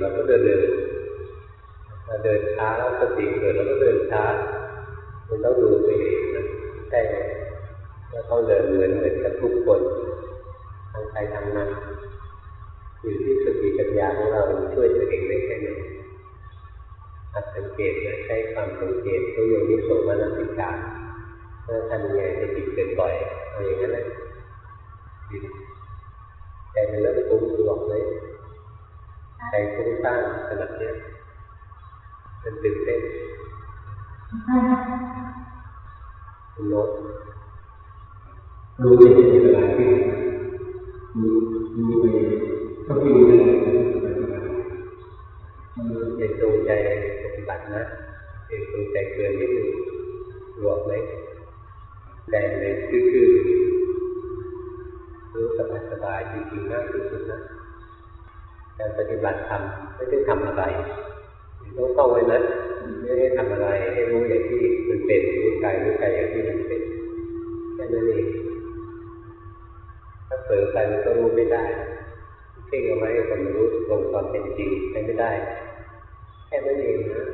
เราก็เดินเร็วเราเดินช้าแล้วสติเกิดเราก็เดินช้ามันต้องดูตัวเองนะใช่แล้วต้องเดินเหมือนเหมือนกับทุกคนทางใครทางมันอยู่ที่สติปัญญาของเราช่วยตัวเองได้แค่ไหนหัดสังเกตและใช้ความสังเกตตัวอย่างนี้โสมนัสิการว่าทำยังไงสติดเกิดบ่อยเอาอย่างนั้นแหละใจมันเริ่มฟุ้งตัวเลย ใจฟุ้งซ่านขนาดนี้มันตื่นเต้นคุณโน้ตรู้ในจิตเวลาที่มีมีไปก็มีไปเด็กจงใจปฏิบัตินะเด็กจงใจเกินนิดนึงหลวมไหมใจเลยคือๆรู้สบายสบายจริงๆมากที่สุดนะ การปฏิบัติธรรมไม่ได้ทำอะไรต้องต้องไว้นะไม่ได้ทำอะไรให้รู้อย่างที่มันเป็นรู้กายรู้ใจอย่างที่มันเป็นแค่นั้นเองถ้าเผลอไปมันก็รู้ไม่ได้เพ่งเอาไว้ก็มันรู้ตรงความเป็นจริงใช้ไม่ได้ แค่นั้นเองนะ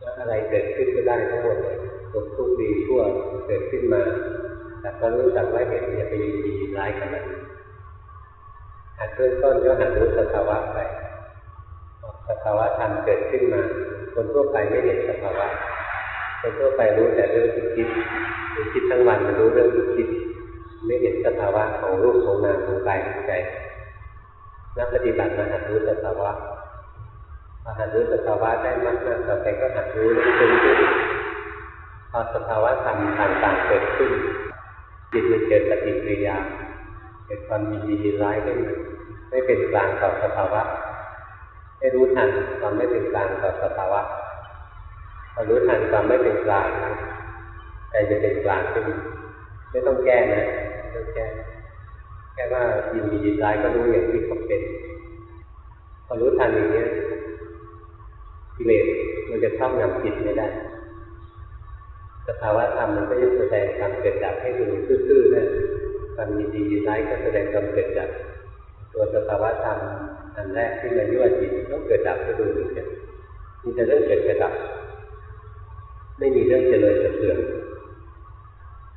แล้วอะไรเกิดขึ้นก็ได้ทั้งหมดเลยสุขทุกข์ดีชั่วเกิดขึ้นมาแต่ก็รู้จักไว่าเห็นอย่าไปยินดีร้ายกับมัน หัดเริ่มต้นก็หัดรู้สภาวะไปสภาวะธรรมเกิดขึ้นมา คนทั่วไปไม่เห็นสภาวะ คนทั่วไปรู้แต่เรื่องที่คิดคิดทั้งวันมันรู้เรื่องที่คิด ไม่เห็นสภาวะของรูปของนามของกายของใจนักปฏิบัติมาหัดรู้สภาวะพอหัดรู้สภาวะได้มากๆต่อไปก็หัดรู้เรื่องขึ้นพอสภาวะธรรมต่างๆเกิดขึ้นจิตมันเกิดปฏิกิริยา เกิดความยินดียินร้ายขึ้นมาไม่เป็นกลางต่อสภาวะให้รู้ทันความไม่เป็นกลางต่อสภาวะพอรู้ทันความไม่เป็นกลางใจจะเป็นกลางขึ้นไม่ต้องแก้นะไม่ต้องแก้แค่ว่ายินดียินร้ายก็รู้อย่างที่เขาเป็นพอรู้ทันอย่างนี้กิเลสมันจะครอบงำจิตไม่ได้สภาวะธรรมมันก็จะแสดงความเกิดดับให้ดูซื่อๆนะ ความยินดียินร้ายก็แสดงความเกิดดับตัวสภาวะธรรมอันแรกที่มายั่วจิตต้องเกิดดับให้ดูเหมือนกันมีแต่เรื่องเกิดกระดับ ไม่มีเรื่องเจริญเสื่อม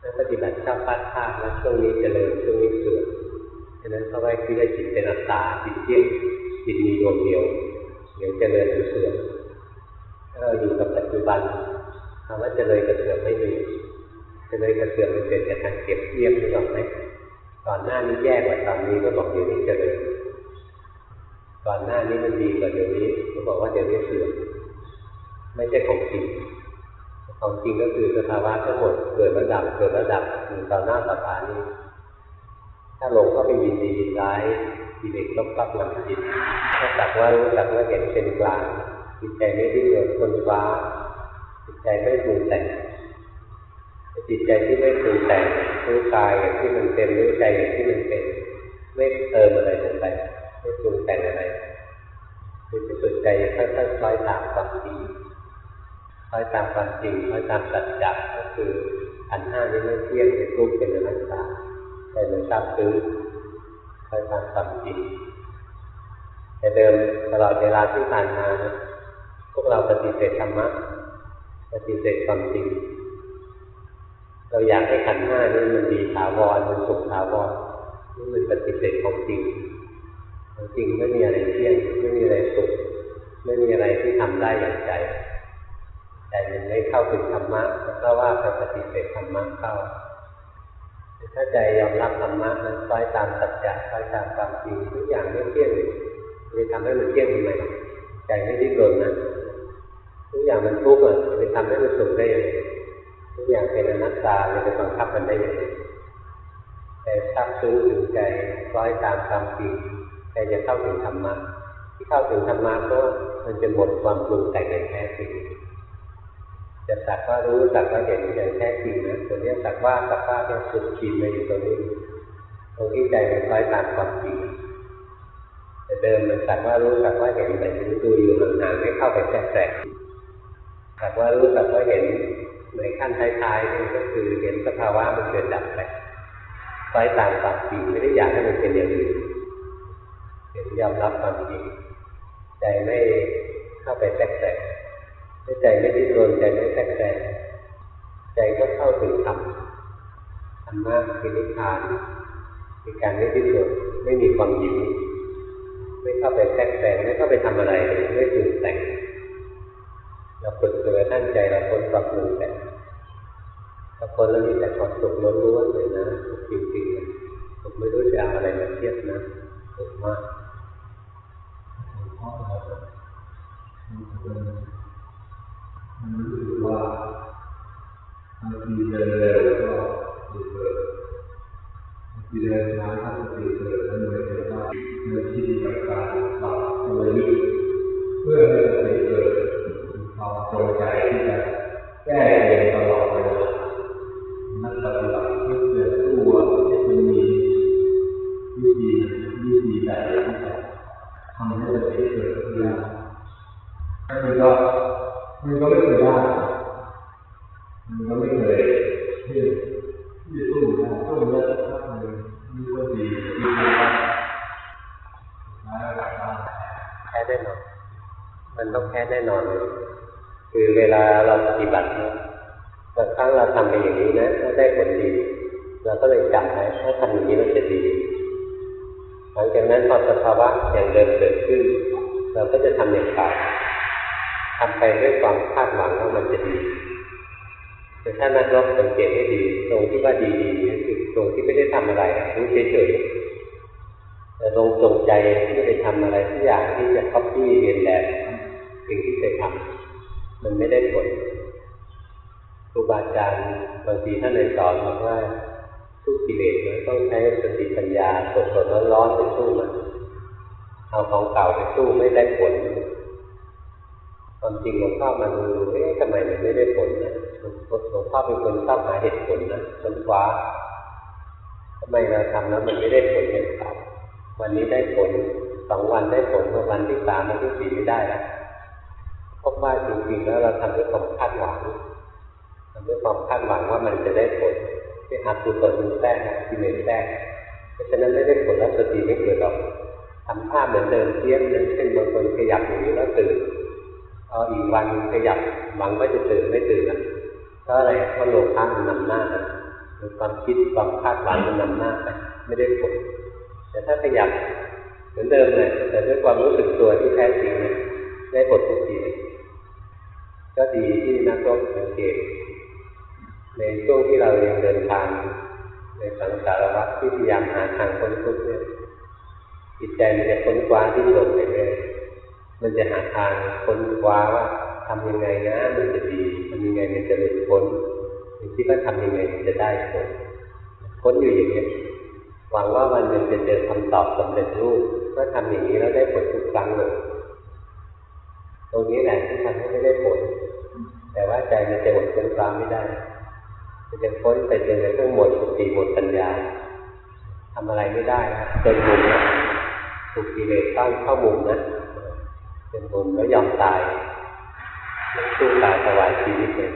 นักปฏิบัติชอบพลาดพลาดแล้วช่วงนี้เจริญช่วงนี้เสื่อมฉะนั้นเขาไว้คิดว่าจิตเป็นอัตตาจิตเที่ยงจิตมีดวงเดียวเดี๋ยวเจริญหรือเสื่อมถ้าเราอยู่กับปัจจุบันคำว่าเจริญกับเสื่อมไม่มีเจริญกับเสื่อมมันเป็นแต่ทางเก็บเทียบหรือเปล่าไหม ก่อนหน้านี้แย่กว่าตอนนี้ก็บอกเดี๋ยวนี้เจริญก่อนหน้านี้มันดีกว่าเดี๋ยวนี้ก็บอกว่าเดี๋ยวนี้เสื่อมไม่ใช่ของจริงของจริงก็คือสภาวะทั้งหมดเกิดระดับเกิดระดับอยู่ต่อหน้าต่อตานี้ ถ้าหลงก็เป็นยินดียินร้ายกิเลสลบปับหลังจิตถ้าจักว่ารู้จักว่าเห็นเป็นกลางจิตใจไม่ดิ้นรนคนฟ้าจิตใจไม่ปรุงแต่ง จิตใจที่ไม่ปรุงแต่งรู้กายอย่างที่มันเป็นรู้ใจอย่างที่มันเป็นไม่เติมอะไรลงไปไม่ปรุงแต่งอะไรคือจะสุดใจค่อยๆคล้อยตามความจริงคล้อยตามความจริงคล้อยตามสัจจะก็คืออันห้านี้ไม่เที่ยงเป็นรูปเป็นอนัตตาแต่มันทราบซึ้งคอยตามความจริงแต่เดิมตลอดเวลาที่ผ่านมาพวกเราปฏิเสธธรรมะปฏิเสธความจริง เราอยากให้ขันห้านี้มันดีถาวรมันสุขถาวรนี่มันปฏิเสธของจริงของจริงไม่มีอะไรเที่ยงไม่มีอะไรสุขไม่มีอะไรที่ทำได้อย่างใจแต่มันไม่เข้าถึงธรรมะเพราะว่าไปปฏิเสธธรรมะเข้าถ้าใจยอมรับธรรมะนั้นคอยตามสัจจะคอยตามความจริงทุกอย่างไม่เที่ยงเลยจะทำให้มันเที่ยงทำไมใจไม่ดิ้นรนนะทุกอย่างมันทุกข์อะจะทำให้มันสุขได้ยังไง ทุกอย่างเป็นอนัตตาจะไปบังคับมันได้ยังไงแต่ทราบซึ้งถึงใจคอยตามความจริงใจจะเข้าถึงธรรมะที่เข้าถึงธรรมะก็มันจะหมดความปรุงแต่งอย่างแท้จริงจะสักว่ารู้สักว่าเห็นอย่างแท้จริงนะตัวนี้สักว่าสักว่าเนี่ยสุดขีดมาอยู่ตรงนี้ตรงที่ใจมันคล้อยตามความจริงแต่เดิมมันสักว่ารู้สักว่าเห็นแต่ดูดูอยู่ห่างๆไม่เข้าไปแทรกแทรกสักว่ารู้สักว่าเห็น ในขั้นท้ายๆนี่ก็คือเห็นสภาวะมันเกิดดับไปคล้อยตามความจริงไม่ได้อยากให้มันเป็นอย่างอื่นเห็นยอมรับความจริงใจไม่เข้าไปแทรกแทรกใจไม่ดิ้นรนใจไม่แทรกแทรกใจก็เข้าถึงธรรมธรรมะคือนิพพานคือการไม่ดิ้นรนไม่มีความหิวไม่เข้าไปแทรกแซงไม่เข้าไปทำอะไรไม่ปรุงแต่ง เราฝึกจนกระทั่งใจเราพ้นความปรุงแต่งถ้าพ้นแล้วมีแต่ความสุขล้นล้วนเลยนะสุขจริงๆผมไม่รู้จะเอาอะไรมาเทียบนะสุขมากมันรู้สึกว่าบางทีเดินเร็วก็ติดเกิดบางทีเดินช้าก็ติดเกิดแล้วเหมือนกับว่าเมื่อที่กับการปรับตัวลึกเพื่อให้ติเกิดความ จงใจ แต่ถ้านักรบสังเกตให้ดีตรงที่ว่าดีดีนี่คือตรงที่ไม่ได้ทำอะไรรู้เฉยๆแต่ตรงจงใจที่จะไปทำอะไรทุกอย่างที่จะ copy เรียนแบบสิ่งที่เคยทำมันไม่ได้ผลครูบาอาจารย์บางทีท่านเลยสอนบอกว่าสู้กิเลสมันต้องใช้สติปัญญาสดสดร้อนร้อนๆไปสู้มันเอาของเก่าไปสู้ไม่ได้ผล ความจริงหลวงพ่อมาดูเอ๊ะทำไมมันไม่ได้ผลนะหลวงพ่อเป็นคนชอบหาเหตุผลนะค้นคว้าทำไมเราทำแล้วมันไม่ได้ผลอย่างเก่าวันนี้ได้ผลสองวันได้ผลวันที่สามวันที่สี่ไม่ได้แล้วพบว่าจริงๆแล้วเราทำด้วยความคาดหวังทำด้วยความคาดหวังว่ามันจะได้ผลที่อากุศลมันแทรกกิเลสแทรกเพราะฉะนั้นไม่ได้ผลแล้วสติไม่เกิดหรอกทำท่าเหมือนเดิมเทียบนั้นเช่นบางคนขยับอย่างนี้แล้วตื่น พออีกวันขยับหวังว่าจะตื่นไม่ตื่นอะเพราะอะไรเพราะโลภะมันนำหน้าความคิดความคาดหวังมันนำหน้าไปไม่ได้ผลแต่ถ้าขยับเหมือนเดิมเลยแต่ด้วยความรู้สึกตัวที่แท้จริงเนี่ยได้ผลทุกทีก็ดีที่นักรบสังเกตในช่วงที่เราเรียังเดินทาง ในสังสารวัฏที่พยายามหาทางพ้นทุกข์เนี่ยจิตใจมันจะค้นคว้าที่หลงไปเรื่อย มันจะหาทางค้นคว้าว่าทำยังไงนะมันจะดีทำยังไงมันจะหลุดพ้นคิดว่าทำยังไงมันจะได้ผลค้นอยู่อย่างนี้ยหวังว่าวันหนึ่งจะเจอคำตอบสำเร็จรูปก็ทำอย่างนี้แล้วได้ผลทุกครั้งเลยตรงนี้แหละที่ทำให้ไม่ได้ผล แต่ว่าใจมันจะหมดค้นคว้าไม่ได้มันจะพ้นไปจนกระทั่งหมดสติหมดปัญญาทำอะไรไม่ได้จนมุมนะถูกกิเลสตั้งเข้ามุมนะ จนมุมแล้วยอมตายไม่สู้ตายถวายชีวิตเลย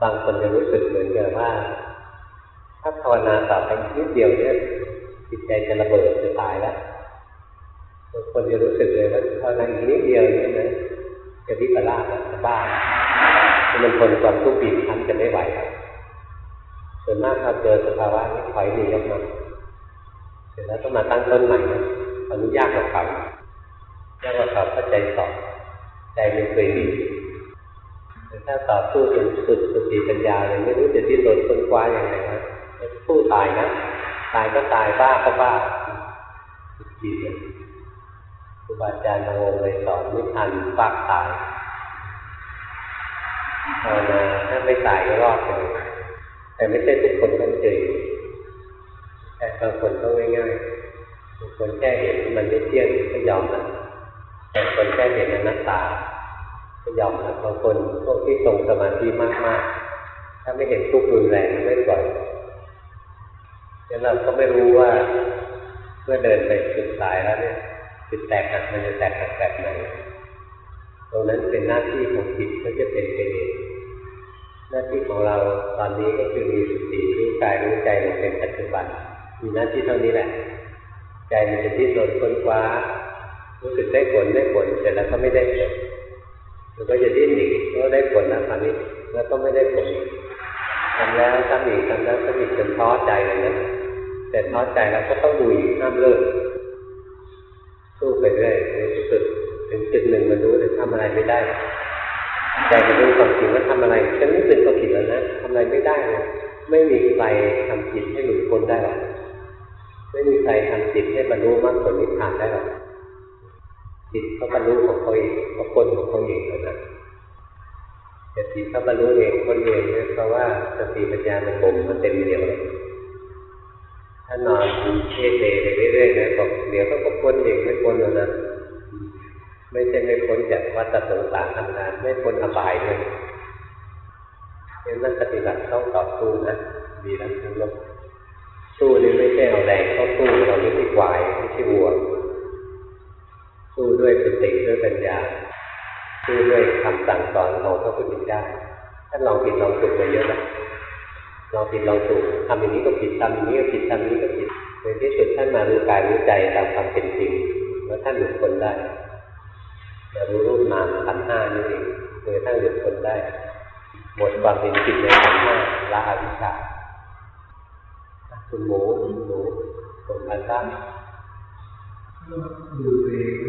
บางคนจะรู้สึกเหมือนกับว่า ถ้าภาวนาต่อไปนิดเดียวเนี่ยจิตใจจะระเบิดจะตายแล้วบางคนจะรู้สึกเลยว่าภาวนาอีกนิดเดียวเนี่ยนะจะวิปลาสแล้วจะบ้ามันทนความทุกข์บีบคั้นจะไม่ไหวแล้วส่วนมากเราเจอสภาวะนี้ถอยหนีออกมาเสร็จแล้วต้องมาตั้งต้นใหม่นะอันนี้ยากกว่าเก่า ยากกว่าเก่าเพราะใจสอบใจมันเคยดีแต่ถ้าต่อสู้จนสุดสติปัญญาเลยไม่รู้จะดิ้นรนค้นคว้าอย่างไรนะสู้ตายนะตายก็ตายบ้าก็บ้าจิตเลยครูบาอาจารย์บางองค์เลยสอนไม่ทันฟากตายภาวนาถ้าไม่ตายก็รอดเลยแต่ไม่ใช่ทุกคนต้องเจอแต่บางคนต้องง่ายๆบางคนแค่เห็นมันไม่เที่ยงก็ยอมน แต่คนแค่เห็นอนัตตาก็ยอมนะบางคนพวกที่ทรงสมาธิมากๆ ถ้าไม่เห็นทุกข์รุนแรงไม่ปล่อยแล้วเราก็ไม่รู้ว่าเมื่อเดินไปจุดตายแล้วเนี่ยจุดแตกหักมันจะแตกหักแบบไหนตรงนั้นเป็นหน้าที่ของจิตก็จะเป็นไปเองหน้าที่ของเราตอนนี้ก็คือมีสติรู้กายรู้ใจลงเป็นปัจจุบัน มีหน้าที่เท่านี้แหละ ใจมันจะดิ้นรนค้นคว้า รู้สึกได้ผลได้ผลเสร็จแล้วก็ไม่ได้ผลมันก็จะดิ้นอีกก็ได้ผลนะคราวนี้แล้วก็ไม่ได้ผลทำแล้วทำอีกทำแล้วทำอีกจนท้อใจเลยนะแต่ท้อใจแล้วก็ต้องดูอีกห้ามเลิกสู้ไปเรื่อยในที่สุดถึงจุดหนึ่งมันรู้เลยทำอะไรไม่ได้ใจมันรู้ความจริงว่าทำอะไรฉันไม่เป็นก็ผิดแล้วนะทำอะไรไม่ได้เลยไม่มีใครทำจิตให้หลุดพ้นได้หรอกไม่มีใครทำจิตให้บรรลุมรรคผลนิพพานได้หรอก จิตเขาบรรลุของเขาเองเขาพ้นของเขาเองแล้วนะแต่จิตเขาบรรลุเองพ้นเองเนี่ยเพราะว่าสติปัญญามันบ่มมันเต็มเดียวเลยถ้านอนเทเทไปเรื่อยๆนะบอกเดี๋ยวเขาก็พ้นเองไม่พ้นแล้วนะไม่ใช่ไม่พ้นจากวัฏสงสารทำงานไม่พ้นอบายด้วยเพราะนั้นปฏิบัติต้องต่อสู้นะดีแล้วทั้งโลกสู้นี่ไม่ใช่เอาแรงเข้าสู้เราไม่ใช่ควายไม่ใช่วัว สู้ด้วยสติด้วยปัญญาสู้ด้วยคำสั่งสอนของพระพุทธเจ้าท่านลองผิดลองถูกมาเยอะแล้วลองผิดลองถูกทำอย่างนี้ก็ผิดทำอย่างนี้ก็ผิดทำอย่างนี้ก็ผิดในที่สุดท่านมารู้กายรู้ใจตามความเป็นจริงแล้วท่านหลุดพ้นได้รู้รูปนามขันห้านี่เองโดยท่านหลุดพ้นได้หมดความเป็นจิตในขันห้าละอวิชชาคุณหมูคุณหมูผมอาซา ก็ดูเองดู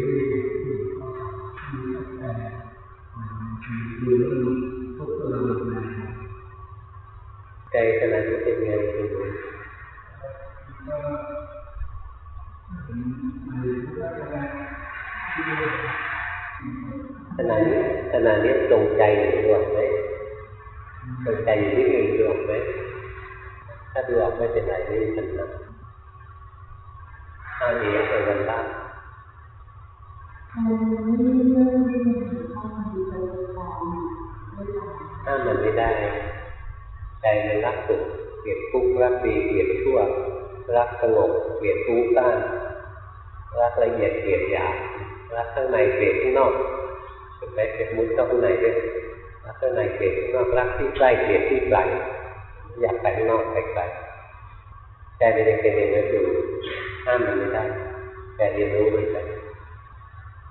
แต่ดูแล้วพวกเราเนี่ยใจขณะที่เป็นไงคุณหมูขณะนี้ขณะนี้จงใจอยู่ดวงไหมจงใจอยู่ที่หนึ่งดวงไหมถ้าดูออกไม่เป็นไรไม่มีปัญหา ถ้ามีไปวันละมันไม่ได้เรื่อกันเข้ามาดูตัวการไม่ได้ถ้ามันไม่ได้ ใจมันรักสุขเกลียดทุกข์รักดีเกลียดชั่ว รักสงบเกลียดทุกข์ต้านรักละเอียดเกลียดหยาบรักข้างในเกลียดข้างนอกเห็นไหมเป็นมุดเข้าข้างในด้วยรักข้างในเกลียดข้างนอกรักที่ใกล้เกลียดที่ไกลอยากไปข้างนอกไปไกลใจมันยังเป็นอย่างนั้นอยู่ ห้ามมันไม่ได้ แต่เรียนรู้มันไป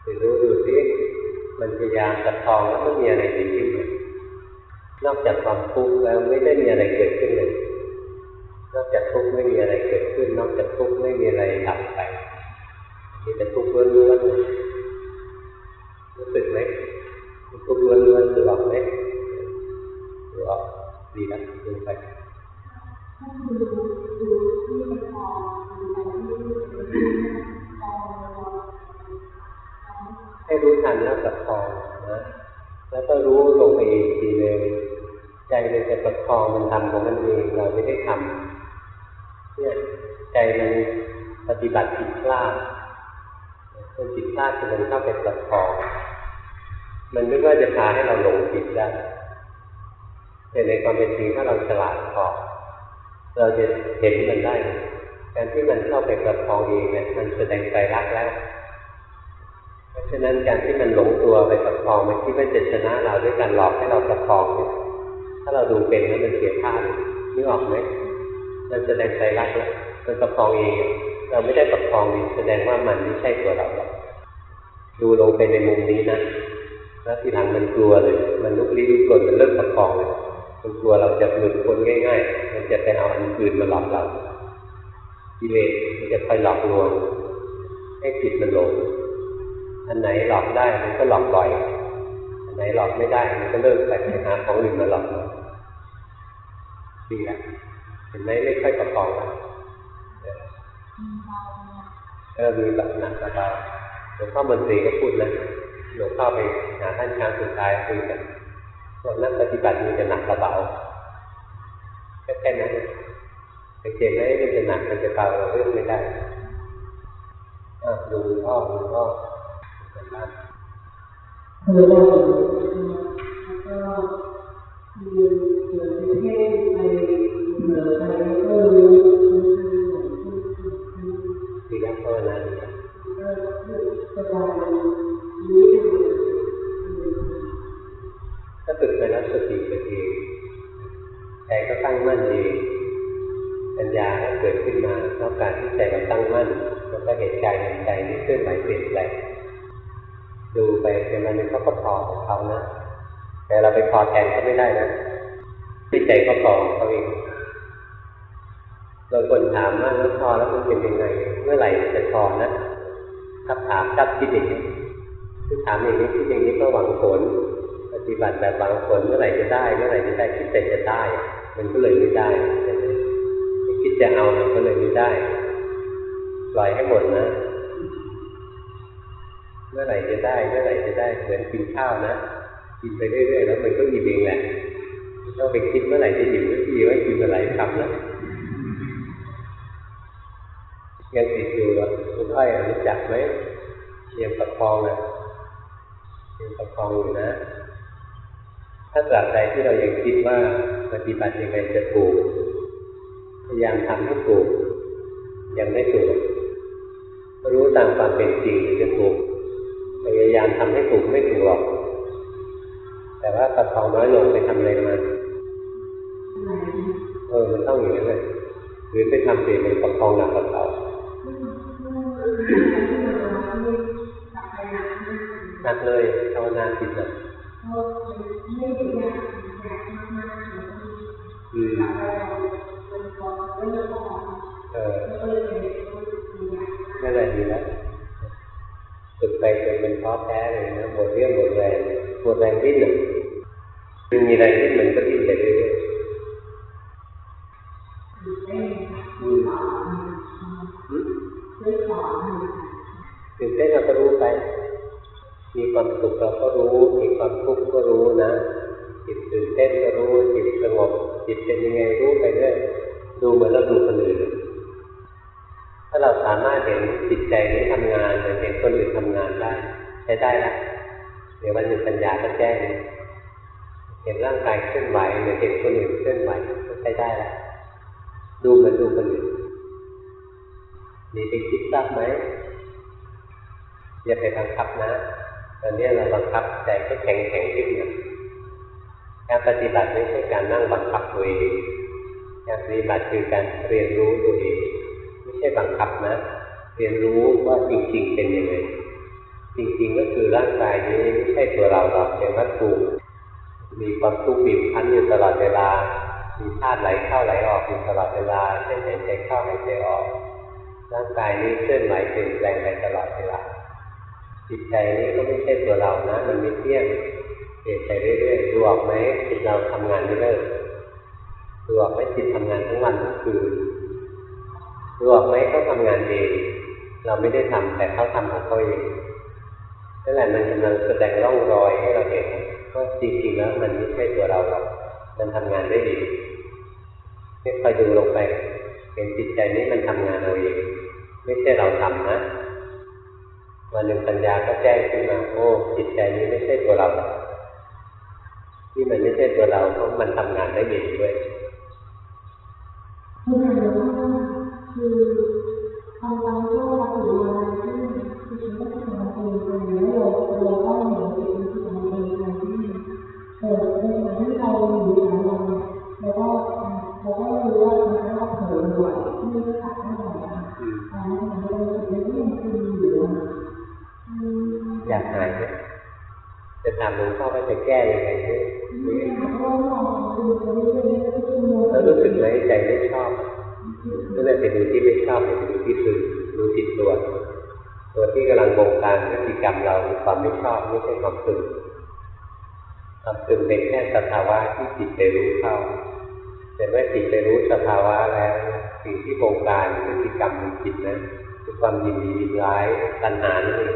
เรียนรู้ดูซิมันพยายามจับทองแล้วไมันมีอะไรดีขึ้นไหมนอกจากความทุกข์แล้วไม่ได้มีอะไรเกิดขึ้นเลย นอกจากทุกข์ไม่มีอะไรเกิดขึ้น นอกจากทุกข์ไม่มีอะไรดับไปมีแต่ทุกข์ล้วนๆเลยรู้สึกไหมทุกข์ล้วนๆดูออกไหมดูออกดีนะดูไป ให้รู้ทันแล้วประคองนะแล้วก็รู้ลงไปอีกทีเลยใจมันจะประคองมันทำของมันเองเราไม่ได้ทำเนี่ยใจมันปฏิบัติผิดพลาดมันผิดพลาดจนมันเข้าไปประคอง มันไม่ว่าจะพาให้เราหลงผิดได้แต่ในความเป็นจริงถ้าเราฉลาดพอ เราจะเห็นมันได้ การที่มันเข้าไปประคองเองเนี่ยมันแสดงใจรักแล้ว เพราะฉะนั้นการที่มันหลงตัวไปประคองมันคิดว่าจะชนะเราด้วยการหลอกให้เราประคองเนี่ยถ้าเราดูเป็นแล้วมันเสียท่าเลยนึกออกไหมมันแสดงใจรักแล้วมันประคองเอง เราไม่ได้ประคองเองแสดงว่ามันไม่ใช่ตัวเราหรอกดูลงไปในมุมนี้นะแล้วทีหลังมันกลัวเลย มันลุกลี้ลุกลนมันเลิกประคองเลย มันกลัวเราจะหลุดพ้นง่าย ๆ มันจะไปเอาอันอื่นมาหลอกเรากิเลสมันจะคอยหลอกลวงให้จิตมันหลงอันไหนหลอกได้มันก็หลอกบ่อย อันไหนหลอกไม่ได้มันก็เลิกไปหาของอื่นมาหลอกดีแล้วเห็นไหมไม่ค่อยประคองแล้วเออมีแบบหนักกระเบาหลวงพ่อมนตรีก็พูดนะหลวงพ่อไปหาท่านครั้งสุดท้ายคุยกัน บอกนักปฏิบัติมีแต่หนักกระเบาแค่แค่นั้นสังเกตไหมมันจะหนักมันจะเบาเราเลือกไม่ได้อะดูพ่อดูพ่อเป็นบ้านเคยได้ยินแล้วก็มีเกิดประเทศไปเหนือไปก็รู้ดีแล้วภาวนาดีแล้วสบายรู้ ถ้าฝึกไปแล้วสติเกิดเองใจก็ตั้งมั่นเองปัญญาก็เกิดขึ้นมาเพราะการที่ใจเราตั้งมั่นแล้วก็เห็นใจเห็นใจนี่เคลื่อนไหวเปลี่ยนแปลงดูไปจนวันเขาก็พอของเขานะ แต่เราไปพอแทนเขาไม่ได้นะที่ใจเขาพอของเขาเองบาคนถามว่าแล้วพอแล้วมันเป็นยังไง เมื่อไหร่จะพอนะถ้าถามชับคิดอย่างนี้คือถามอย่างนี้คิดอย่างนี้ก็หวังผล ฏิบัติแบบหวังผลเมื่อไหร่จะได้เมื่อไหร่จะได้คิดแต่จะได้ มันก็เลยไม่ได้คิดจะเอามันก็เลยไม่ได้ปล่อยให้หมดนะ เมื่อไหร่จะได้เมื่อไหร่จะได้เหมือนกินข้าวนะกินไปเรื่อยๆแล้วมันก็อิ่มเองแหละต้องไปคิดเมื่อไหร่จะอิ่มสักทีว่ากินเมื่อไหร่ทำนะยังติดอยู่อะคุณอ้อยอ่รู้จักไหมเยังประคองอะยังประคองอยู่นะ ถ้าตราบใดที่เรายังคิดว่าปฏิบัติยังไงจะถูก พยายามทำให้ถูก ยังไม่ถูก รู้ตามความเป็นจริงถึงจะถูก พยายามทำให้ถูกไม่ถูกหรอก แต่ว่าประคองน้อยลงไปทำอะไรมาเออ มันต้องอย่างนั้นเลยหรือไปทำเปลี่ยนเป็นประคองหนักกว่าเก่าหนักเลยภาวนาผิดนะอืมเออ นั่นแหละดีแล้วฝึกไปจนเป็นท้อแท้เลยนะหมดเรี่ยวหมดแรงหมดแรงดิ้นอะมันมีแรงดิ้นมันก็ดิ้นไปเรื่อยๆอืมอืมตื่นเต้นเราก็รู้ไป มีความสุขเราก็รู้ มีความทุกข์ก็รู้นะ จิตตื่นเต้นก็รู้ จิตสงบ จิตเป็นยังไงรู้ไปเรื่อยดูเหมือนเราดูคนอื่นถ้าเราสามารถเห็นจิตใจนี้ทำงานหรือเห็นคนอื่นทำงานได้ใช้ได้ละเดี๋ยววันหนึ่งปัญญาก็แจ้งเห็นร่างกายเคลื่อนไหวหรือเห็นคนอื่นเคลื่อนไหวก็ใช้ได้ละดูเหมือนดูคนอื่นมีไปคิดทราบไหมอย่าไปบังคับนะ ตอนนี้เราบังคับใจให้แข็งแข็งขึ้นนะการปฏิบัติไม่ใช่การนั่งบังคับตัวเองการปฏิบัติคือการเรียนรู้ตัวเองไม่ใช่บังคับนะ เรียนรู้ว่าจริง ๆ เป็นยังไงจริงๆก็คือร่างกายนี้ไม่ใช่ตัวเราหรอกเป็นวัตถุมีความทุกข์บีบคั้นอยู่ตลอดเวลา มีธาตุไหลเข้าไหลออกอยู่ตลอดเวลาเช่นหายใจเข้าหายใจออก ร่างกายนี้เคลื่อนไหวเปลี่ยนแปลงไปตลอดเวลา จิตใจนี้ก็ไม่ใช่ตัวเรานะ มันไม่เที่ยงเปลี่ยนไปเรื่อยๆดูออกไหมจิตเราทำงานไม่เลิกดูออกไหมจิตทำงานทั้งวันทั้งคืนดูออกไหมเขาทำงานเองเราไม่ได้ทำแต่เขาทำของเขาเองนั่นแหละมันกำลังแสดงร่องรอยให้เราเห็นว่าจริงๆแล้วมันไม่ใช่ตัวเราหรอกมันทำงานได้ดีให้คอยดูลงไป เห็นจิตใจนี้มันทำงานเราเอง ไม่ใช่เราทำนะ วันหนึ่งปัญญาก็แจ้งขึ้นมาโอ้จิตใจนี้ไม่ใช่ตัวเราที่มันไม่ใช่ตัวเราเพราะมันทำงานได้ดีด้วยคือคือทำการที่เราถือ การพฤติกรรมเราความไม่ชอบไม่ใช่ความสึกความสึกเป็นแค่สภาวะที่จิตไปรู้เข้า แต่เมื่อจิตไปรู้สภาวะแล้ว สิ่งที่โบงการพฤติกรรมในจิตนั้นคือความยินดียินร้ายตัณหานี่เอง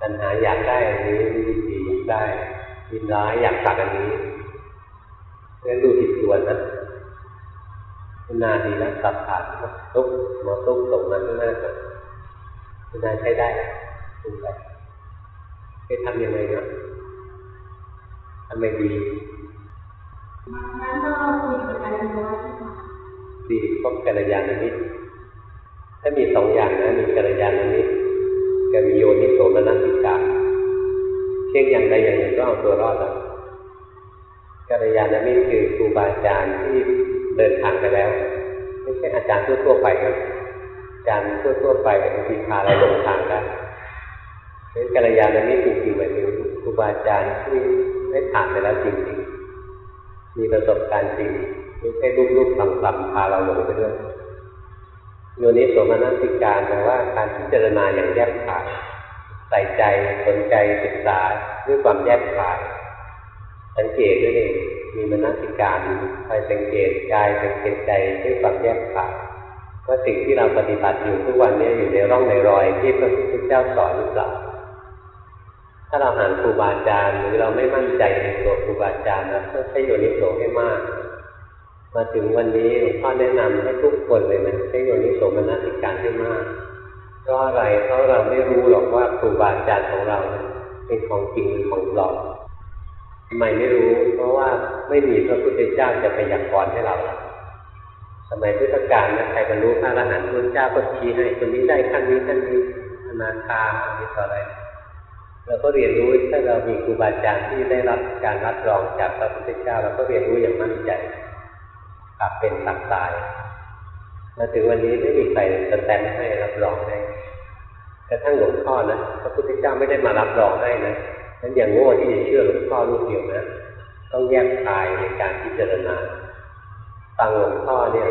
ตัณหาอยากได้อันนี้ยินดีอยากได้ยินร้ายอยากตัดอันนี้งั้นดูจิตตัวนนะนาดีนะสับขาดตุ๊กหมอตุ๊กส่งมาข้างหน้าก่อนนาใช้ได้ ดูไปไปทำยังไงนะทำไมดีแล้วก็กับอาจารย์ว่าที่ว่าดีพบกัลยาณมิตรถ้ามีสองอย่างนะมีกัลยาณมิตรกับมีโยนิโสมนัสิกาเช่นอย่างใดอย่างหนึ่งก็เอาตัวรอดแล้วกัลยาณมิตรคือครูบาอาจารย์ที่เดินทางไปแล้ว ไม่ใช่อาจารย์ทั่วๆไปครับอาจารย์ทั่วๆไปบางทีพาเราหลงทางได้ เป็นกัลยาณมิตรจริงๆหมายถึงครูบาอาจารย์ที่ได้ผ่านไปแล้วจริงๆมีประสบการณ์จริงไม่ใช่รูปๆคำๆพาเราหลงไปด้วยโยนิสโสมนัสิการแปลว่าการพิจารณาอย่างแยบขายใส่ใจสนใจศึกษาด้วยความแยบขายสังเกตด้วยเองมีมนัสิการคอยสังเกตกายสังเกตใจด้วยความแยบขายว่าสิ่งที่เราปฏิบัติอยู่ทุกวันนี้อยู่ในร่องในรอยที่พระพุทธเจ้าสอนหรือเปล่า ถ้าเราห่าครูบาอาจารย์หรือเราไม่มั่นใจในตัวครูบาอาจารย์นะต้องใช้โยนิโสให้มาก มาถึงวันนี้หลวงพ่อแนะนำให้ทุกคนเลยนะใช้โยนิโสมนสิการให้มากเพราะอะไรเพราะเราไม่รู้หรอกว่าครูบาอาจารย์ของเราเป็นของจริงหรือของปลอมทำไมไม่รู้ เพราะว่าไม่มีพระพุทธเจ้าจะพยากรณ์ให้เราสมัยพุทธกาลนะใครบรรลุพระอรหันต์พุทธเจ้าก็ชี้ให้คนนี้ได้ขั้นนี้ขั้นนี้อนาคาอันนี้ต่ออะไร เราก็เรียนรู้ถ้าเรามีครูบาอาจารย์ที่ได้รับการรับรองจากพระพุทธเจ้าเราก็เรียนรู้อย่างมั่นใจกลับเป็นตักตายมาถึงวันนี้ไม่มีใครสแตมให้รับรองให้กระทั่งหลวงพ่อนะพระพุทธเจ้าไม่ได้มารับรองให้นะนั้นอย่างโง่ที่จะเชื่อหลวงพ่อลูกเดียวนะต้องแยกคายในการพิจารณาฟังหลวงพ่อเนี่ย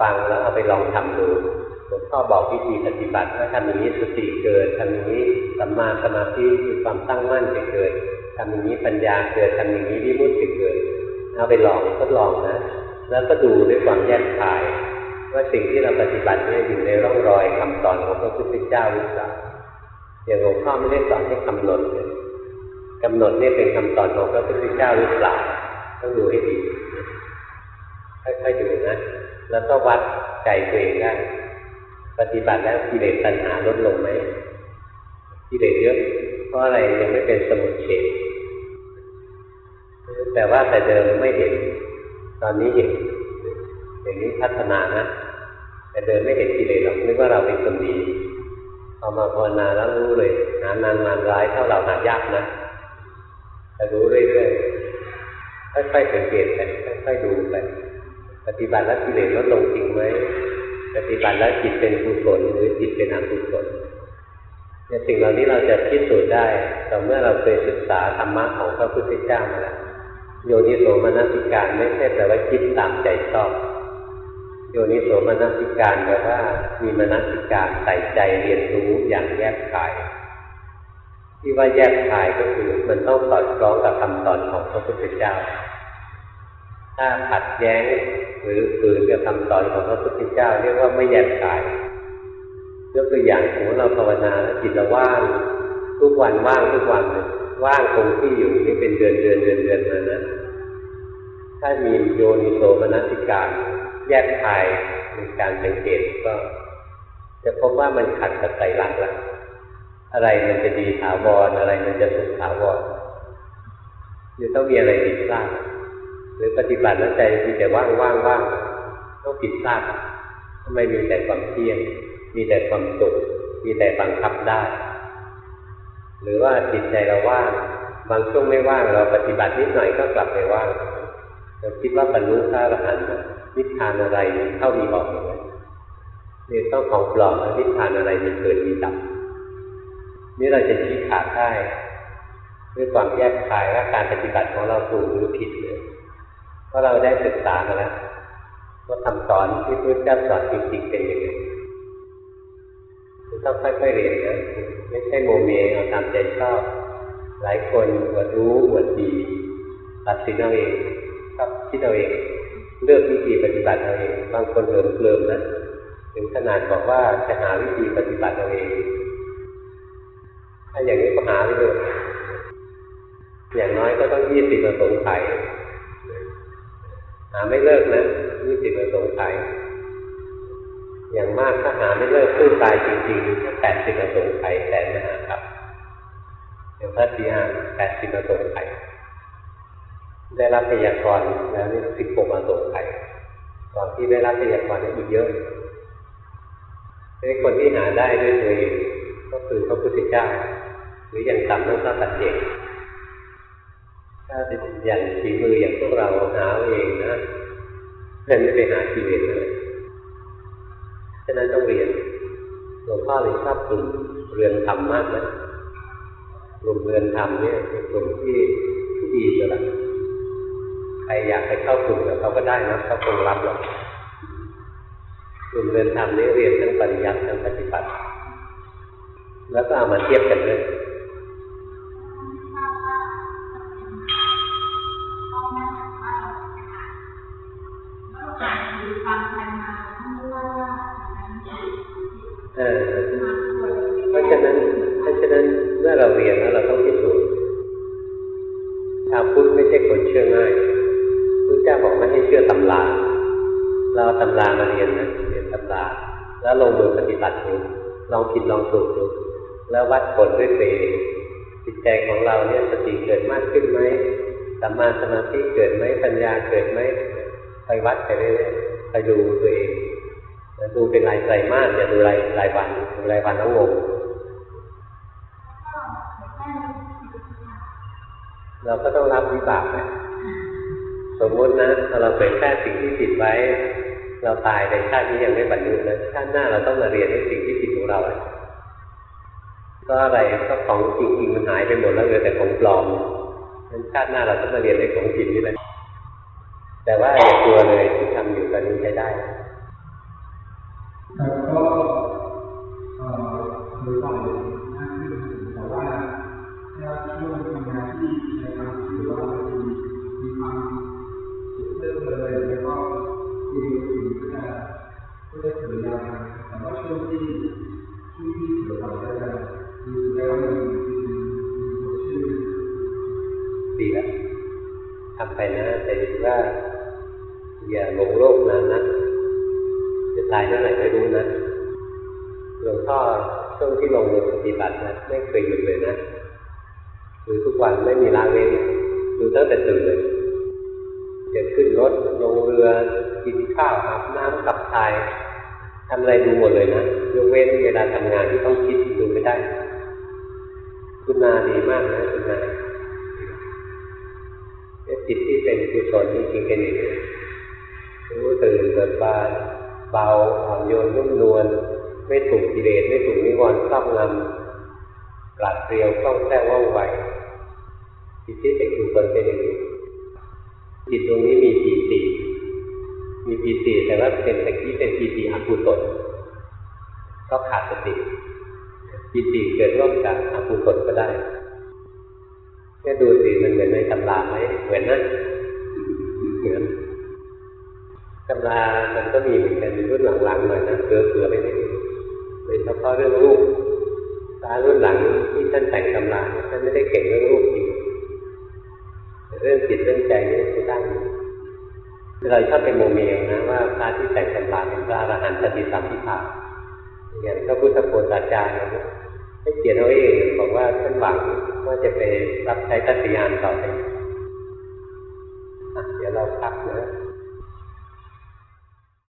ฟังแล้วเอาไปลองทำดู ลวงพ่อบอกวิธีปฏิบัติว่าทำอย่างนี้สติเกิดทำอย่างนี้สัมมาสมาธิคือความตั้งมั่นจะเกิดทำอย่างนี้ปัญญาเกิดทำอย่างนี้วิมุตติเกิด เอาไปลองทดลองนะ แล้วก็ดูด้วยความแยกคาย ว่าสิ่งที่เราปฏิบัติเนี่ยอยู่ในร่องรอยคำสอนของพระพุทธเจ้าหรือเปล่าอย่างหลวงพ่อไม่ได้สอนให้กำหนดเลยกำหนดเนี่ยเป็นคำสอนของพระพุทธเจ้าหรือเปล่าต้องดูให้ดีค่อยๆดูนะ แล้วก็วัดใจตัวเองได้ ปฏิบัติแล้วกิเลสตัณหาลดลงไหมกิเลสเยอะ เพราะอะไรยังไม่เป็นสมุทเฉดแต่ว่าแต่เดิมไม่เห็น ตอนนี้เห็นอย่างนี้พัฒนานะ แต่เดิมไม่เห็นกิเลสหรอกนึกว่าเราเป็นคนดีพอามาภาวนาแล้วรู้เลยหานานนานร้ายเท่าเราหายากนะแต่รู้เรื่อยๆค่อยๆสังเกตไปค่อยๆดูไปปฏิบัติแล้วกิเลสลดลงจริงไหม ปฏิบัติแล้วจิตเป็นกุศลหรือจิตเป็นอกุศลเนี่ยสิ่งเหล่านี้เราจะพิสูจน์ได้ต่อเมื่อเราเคยศึกษาธรรมะของพระพุทธเจ้ามาแล้วโยนิโสมนสิการไม่ใช่แปลว่าคิดตามใจชอบ โยนิโสมนสิการแปลว่ามีมนสิการใส่ใจเรียนรู้อย่างแยกขาย ที่ว่าแยกขายก็คือมันต้องสอดคล้องกับคำสอนของพระพุทธเจ้า ถ้าขัดแย้ง หรือฝืนกับคำสอนของพระพุทธเจ้าเรียกว่าไม่แยกขายยกตัวอย่างสมมติเราภาวนาแล้วจิตเราว่างทุกวันว่างทุกวันเลยว่างคงที่อยู่นี่เป็นเดือนเดือนเดือนเดือนมานะ ถ้ามีโยนิโสมนสิการแยกคายในการสังเกตก็ จะพบว่ามันขัดกับไตรลักษณ์ละอะไรมันจะดีถาวรอะไรมันจะสุขถาวรจะต้องมีอะไรผิดพลาด หรือปฏิบัติแล้วใจมีแต่ว่างว่างว่างต้องผิดพลาดทำไมมีแต่ความเที่ยง มีแต่ความสุขมีแต่บังคับได้ หรือว่าจิตใจเราว่างบางช่วงไม่ว่างเราปฏิบัตินิดหน่อยก็กลับไปว่างเราคิดว่าบรรลุพระอรหันต์นิพพานอะไรเข้ามีออกเลยนี่ต้องของปลอมนิพพานอะไรมีเกิดมีดับนี่เราจะชี้ขาดได้ด้วยความแยกคายว่าการปฏิบัติของเราถูกหรือผิดเลย ราะเราได้ศึกษามาแล้วว่าคำสอนที่พระเจ้าสอนจริงๆเป็นยังไงต้องค่อยๆเรียนนะไม่ใช่โมเมเอาตามใจชอบหลายคนอวดรู้อวดดีตัดสินเอาเองชอบคิดเอาเองเลือกวิธีปฏิบัติเอาเองบางคนเหิมเกลิมนะถึงขนาดบอกว่าจะหาวิธีปฏิบัติเอาเองถ้าอย่างนี้ก็หาไปเลยอย่างน้อยก็ต้องยี่สิบประสงค์ไข หาไม่เลิกนะยี่สิบปรสงค์ไขอย่างมากถ้าหาไม่เลิกสู้ตายจริงๆก็แปดสิบประสงไขแสนมหาครับเอย่างพระศรีอานแปดสิบอสงไขยได้รับพยากรณ์แล้วนี่สิบหกอสงไขยก่อนที่ได้รับพยากรณ์นี่อีกเยอะไอ้คนที่หาได้ด้วยตัวเองก็คือพระพุทธเจ้า หรืออย่างต่ำต้องพระปัจเจก เป็นอย่างฝีมืออย่างพวกเราหาเองนะเพื่นไม่ไปหากิเลสเลยฉะนั้นต้องเรียนหลวงพ่อเลยชอบกลุ่มเรือนธรรมมากนะกลุ่มเรือนธรรมเนี่ยเป็นกลุ่มที่ที่ดีเลยล่ะใครอยากไปเข้ากลุ่มกับเขาก็ได้นะเขาคงรับหรอกกลุ่มเรือนธรรมนี่เรียนทั้งปริยัติทั้งปฏิบัติ แล้วก็เอามาเทียบกันเลย ยนนะเรียนตำราแล้วลงมือปฏิบัติดูลองผิดลองถูกดูแล้ววัดผลด้วยตัวเองจิตใจของเราเนี่ยสติเกิดมากขึ้นไหมสัมมาสมาธิเกิดไหมปัญญาเกิดไหมไปวัดไปเรื่อยๆไปดูตัวเองดูเป็นรายไตรมาสอย่าดูรายรายวันดูรายวันแล้วงงเราก็ต้องรับวิบากนะสมมตินะถ้าเราเผยแพร่สิ่งที่ผิดไว้ เราตายในชาตินี้ยังไม่บรรลุนะชาติหน้าเราต้องมาเรียนในสิ่งที่ผิดของเราเก็อะไรก็ของจริงๆมันหายไปหมดแล้วเหลือแต่ของปลอมนั้นชาติหน้าเราต้องมาเรียนในของจริงนี่แหละแต่ว่าอย่ากลัวเลยที่ทำอยู่ตอนนี้ใช้ได้แล้วก็เอ่อโดยฝ่า อย่าหลงโลกนานนะจะตายเมื่อไหร่ไม่รู้นะหลวงพ่อช่วงที่ลงมือปฏิบัตินะไม่เคยหยุดเลยนะดูทุกวันไม่มีละเว้นดูตั้งแต่ตื่นเลยจะขึ้นรถลงเรือกินข้าวอาบน้ำขับถ่ายทำอะไรดูหมดเลยนะยกเว้นเวลาทำงานที่ต้องคิดดูไม่ได้ คุณนาดีมากนะคุณนาจิตที่เป็นกุศลจริงๆเป็นอย่างนี้ ตื่นเบิกบานเบาอ่อนโยนนุ่มนวลไม่ถูกกิเลสไม่ถูกนิวรณ์ครอบงำปราดเปรียวคล่องแคล่วว่องไวจิตที่เป็นกุศลเป็นอย่างนี้จิตตรงนี้มีปีติมีปีติแต่ว่าเป็นตะกี้เป็นปีติอกุศลก็ขาดสติปีติเกิดร่วมกับอกุศลก็ได้แค่ดูสิมันเหมือนในตำราไหมเหมือนนะเหมือน ตำรามันก็มีเหมือนกันรุ่นหลังๆหน่อยนะเสือเสือไปนิดโดยเฉพาะเรื่องรูปตารุ่นหลังที่ท่านแต่งตำราท่านไม่ได้เก่งเรื่องรูปจริงเรื่องจิตเรื่องใจนี่ใช้ได้เราชอบไปโมเมลนะว่าพระที่แต่งตำราเป็นพระอรหันต์ปฏิสัมพิทาอย่างพระพุทธโฆษาจารย์นะให้เขียนเอาเองบอกว่าท่านหวังว่าจะไปรับใช้ตัตยานต่อไปเดี๋ยวเราพักนะ